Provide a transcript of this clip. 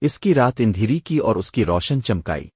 اس کی رات اندھیری کی اور اس کی روشن چمکائی۔